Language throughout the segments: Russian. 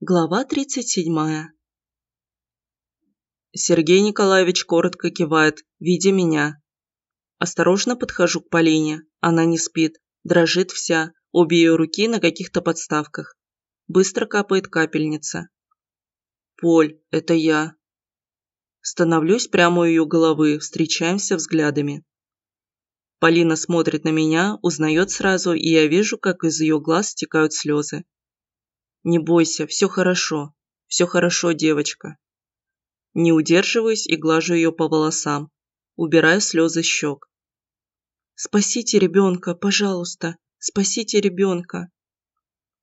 Глава 37. Сергей Николаевич коротко кивает, видя меня. Осторожно подхожу к Полине. Она не спит, дрожит вся, обе ее руки на каких-то подставках. Быстро капает капельница. «Поль, это я». Становлюсь прямо у ее головы, встречаемся взглядами. Полина смотрит на меня, узнает сразу, и я вижу, как из ее глаз стекают слезы. Не бойся, все хорошо. Все хорошо, девочка. Не удерживаюсь и глажу ее по волосам. Убираю слезы щек. «Спасите ребенка, пожалуйста, спасите ребенка!»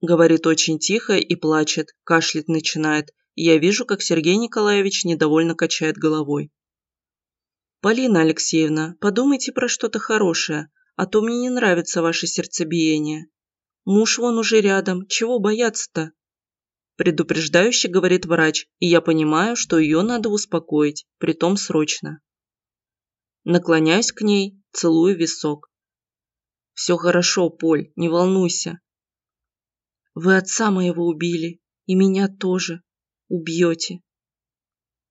Говорит очень тихо и плачет, кашлять начинает, и я вижу, как Сергей Николаевич недовольно качает головой. «Полина Алексеевна, подумайте про что-то хорошее, а то мне не нравится ваше сердцебиение. Муж вон уже рядом, чего бояться-то? Предупреждающе говорит врач, и я понимаю, что ее надо успокоить, притом срочно. Наклоняюсь к ней, целую висок. Все хорошо, Поль, не волнуйся. Вы отца моего убили, и меня тоже. Убьете.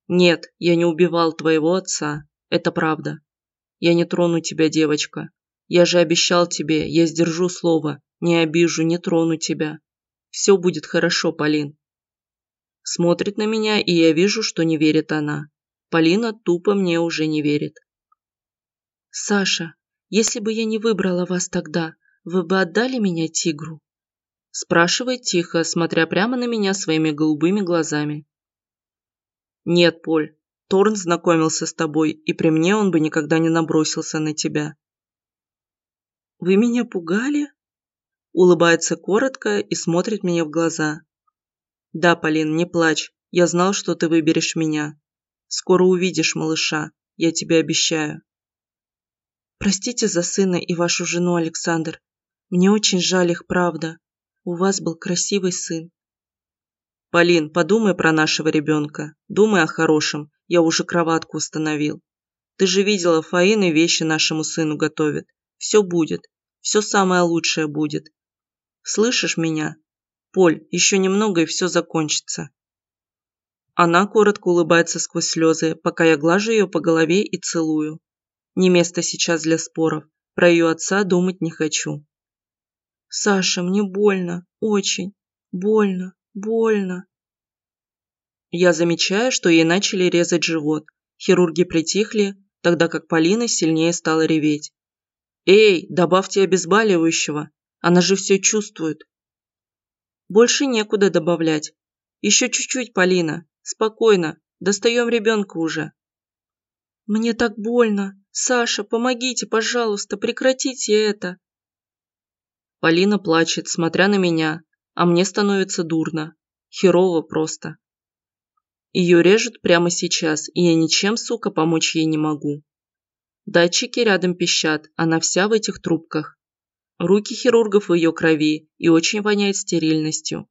Нет, я не убивал твоего отца, это правда. Я не трону тебя, девочка. Я же обещал тебе, я сдержу слово, не обижу, не трону тебя. Все будет хорошо, Полин. Смотрит на меня, и я вижу, что не верит она. Полина тупо мне уже не верит. «Саша, если бы я не выбрала вас тогда, вы бы отдали меня тигру?» Спрашивает тихо, смотря прямо на меня своими голубыми глазами. «Нет, Поль, Торн знакомился с тобой, и при мне он бы никогда не набросился на тебя». «Вы меня пугали?» Улыбается коротко и смотрит мне в глаза. «Да, Полин, не плачь. Я знал, что ты выберешь меня. Скоро увидишь малыша. Я тебе обещаю». «Простите за сына и вашу жену, Александр. Мне очень жаль их, правда. У вас был красивый сын». «Полин, подумай про нашего ребенка. Думай о хорошем. Я уже кроватку установил. Ты же видела, Фаина вещи нашему сыну готовит. Все будет. Все самое лучшее будет. Слышишь меня? Поль, еще немного и все закончится. Она коротко улыбается сквозь слезы, пока я глажу ее по голове и целую. Не место сейчас для споров. Про ее отца думать не хочу. Саша, мне больно, очень. Больно, больно. Я замечаю, что ей начали резать живот. Хирурги притихли, тогда как Полина сильнее стала реветь. «Эй, добавьте обезболивающего!» Она же все чувствует. Больше некуда добавлять. Еще чуть-чуть, Полина. Спокойно. Достаем ребенка уже. Мне так больно. Саша, помогите, пожалуйста, прекратите это. Полина плачет, смотря на меня, а мне становится дурно. Херово просто. Ее режут прямо сейчас, и я ничем, сука, помочь ей не могу. Датчики рядом пищат, она вся в этих трубках. Руки хирургов в ее крови и очень воняет стерильностью.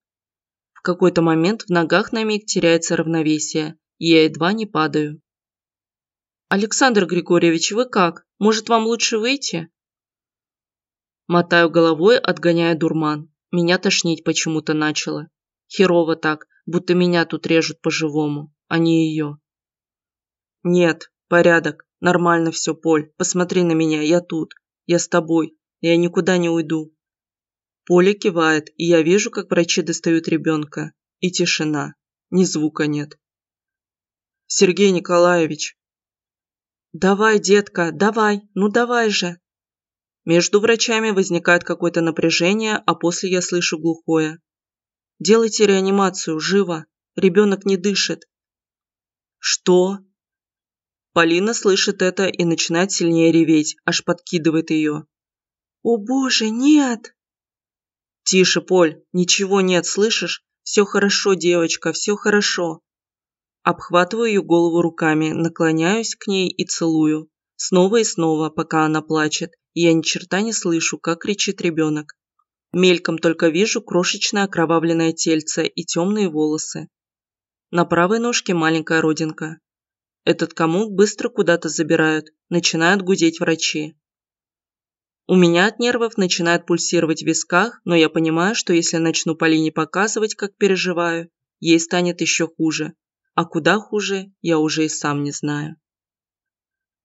В какой-то момент в ногах на миг теряется равновесие, и я едва не падаю. «Александр Григорьевич, вы как? Может, вам лучше выйти?» Мотаю головой, отгоняя дурман. Меня тошнить почему-то начало. Херово так, будто меня тут режут по-живому, а не ее. «Нет, порядок, нормально все, Поль, посмотри на меня, я тут, я с тобой, я никуда не уйду. Поля кивает, и я вижу, как врачи достают ребенка. И тишина. Ни звука нет. Сергей Николаевич. Давай, детка, давай, ну давай же. Между врачами возникает какое-то напряжение, а после я слышу глухое. Делайте реанимацию, живо. Ребенок не дышит. Что? Полина слышит это и начинает сильнее реветь, аж подкидывает ее. «О боже, нет!» «Тише, Поль, ничего нет, слышишь? Все хорошо, девочка, все хорошо!» Обхватываю ее голову руками, наклоняюсь к ней и целую. Снова и снова, пока она плачет, я ни черта не слышу, как кричит ребенок. Мельком только вижу крошечное окровавленное тельце и темные волосы. На правой ножке маленькая родинка. Этот комок быстро куда-то забирают, начинают гудеть врачи. У меня от нервов начинает пульсировать в висках, но я понимаю, что если начну Полине показывать, как переживаю, ей станет еще хуже. А куда хуже, я уже и сам не знаю.